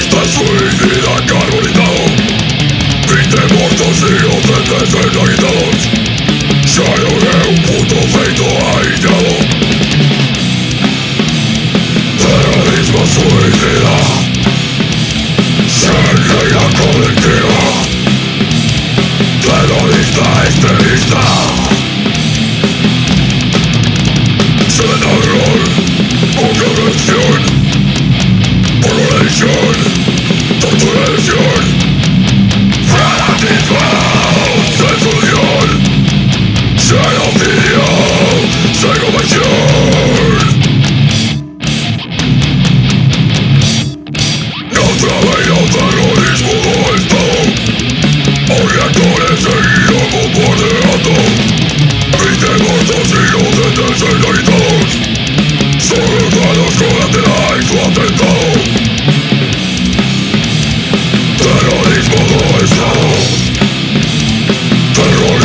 Triste suicida carbonizado Vinte muertos inocentes desagitados Lleno de un puto feito aislado Terrorismo suicida Sangreira colectiva Terrorista extremista Se le da rol o corrección Nation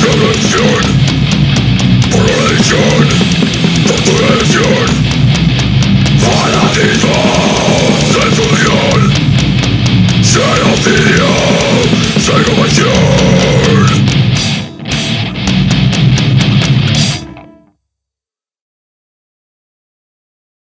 corrupción, por religión, por tu religión, fanatismo, destrucción, xenofilia, psicopación.